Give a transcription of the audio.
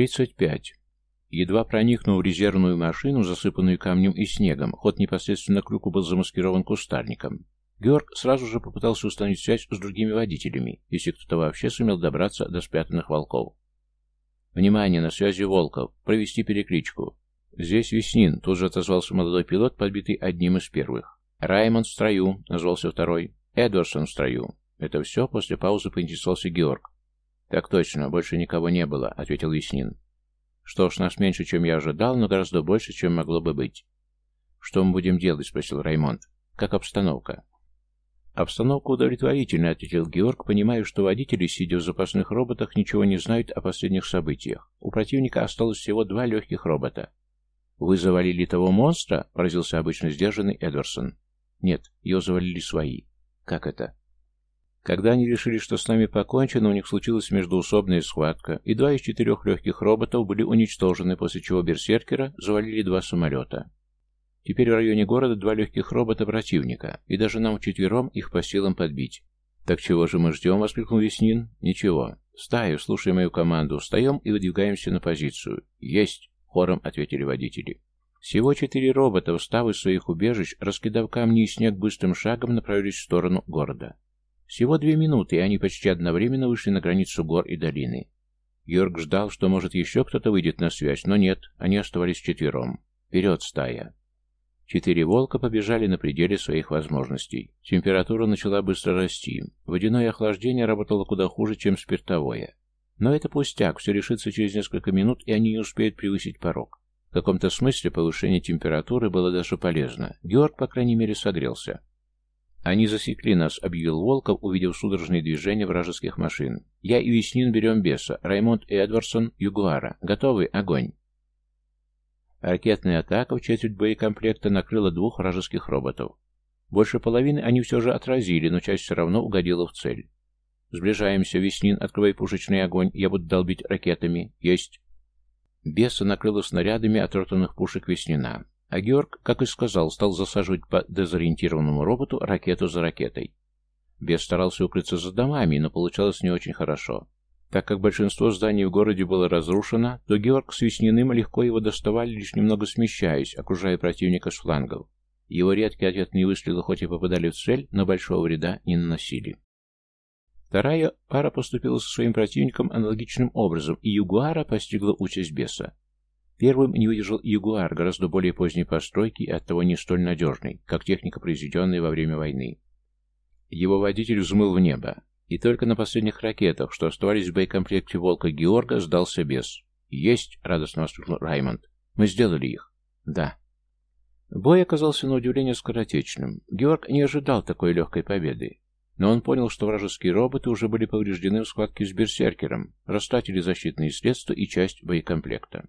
Тридцать пять. Едва проникнув в резервную машину, засыпанную камнем и снегом, ход непосредственно к люку был замаскирован кустарником. Георг сразу же попытался установить связь с другими водителями, если кто-то вообще сумел добраться до спрятанных волков. «Внимание, на связи Волков. Провести перекличку». «Здесь Веснин», — тут же отозвался молодой пилот, подбитый одним из первых. «Раймонд в строю», — назвался второй. «Эдвардсон в строю». Это все после паузы поинтересовался Георг. «Так точно, больше никого не было», — ответил Веснин. «Что ж, нас меньше, чем я ожидал, но гораздо больше, чем могло бы быть». «Что мы будем делать?» — спросил Раймонд. «Как обстановка?» «Обстановка удовлетворительная», — ответил Георг, понимая, что водители, сидя в запасных роботах, ничего не знают о последних событиях. У противника осталось всего два легких робота. «Вы завалили того монстра?» — поразился обычно сдержанный Эдварсон. «Нет, его завалили свои». «Как это?» Когда они решили, что с нами покончено, у них случилась междуусобная схватка, и два из четырех легких роботов были уничтожены, после чего берсеркера завалили два самолета. Теперь в районе города два легких робота противника, и даже нам вчетвером их по силам подбить. «Так чего же мы ждем?» — воскликнул Веснин. «Ничего. Стаю, слушай мою команду. Встаем и выдвигаемся на позицию». «Есть!» — хором ответили водители. Всего четыре робота, встав из своих убежищ, раскидав камни и снег быстрым шагом, направились в сторону города. Всего две минуты, и они почти одновременно вышли на границу гор и долины. Георг ждал, что, может, еще кто-то выйдет на связь, но нет, они оставались четвером. Вперед, стая! Четыре волка побежали на пределе своих возможностей. Температура начала быстро расти. Водяное охлаждение работало куда хуже, чем спиртовое. Но это пустяк, все решится через несколько минут, и они не успеют превысить порог. В каком-то смысле повышение температуры было даже полезно. Георг, по крайней мере, согрелся. «Они засекли нас», — объявил Волков, увидев судорожные движения вражеских машин. «Я и Веснин берем беса. Раймонд и Эдвардсон — Югуара. Готовы? Огонь!» Ракетная атака в четверть боекомплекта накрыла двух вражеских роботов. Больше половины они все же отразили, но часть все равно угодила в цель. Сближаемся, Веснин, открывай пушечный огонь, я буду долбить ракетами. Есть. Беса накрыла снарядами отротанных пушек Веснина. А Георг, как и сказал, стал засаживать по дезориентированному роботу ракету за ракетой. Бес старался укрыться за домами, но получалось не очень хорошо. Так как большинство зданий в городе было разрушено, то Георг с Весниным легко его доставали, лишь немного смещаясь, окружая противника с флангов. Его редкие ответные выстрелы хоть и попадали в цель, но большого вреда не наносили. Вторая пара поступила со своим противником аналогичным образом, и Ягуара постигла участь беса. Первым не выдержал Ягуар, гораздо более поздней постройки и оттого не столь надежный, как техника, произведенная во время войны. Его водитель взмыл в небо. И только на последних ракетах, что оставались в боекомплекте «Волка» Георга, сдался без. «Есть!» — радостно воскликнул Раймонд. «Мы сделали их». «Да». Бой оказался на удивление скоротечным. Георг не ожидал такой легкой победы. Но он понял, что вражеские роботы уже были повреждены в схватке с берсеркером, растратили защитные средства и часть боекомплекта.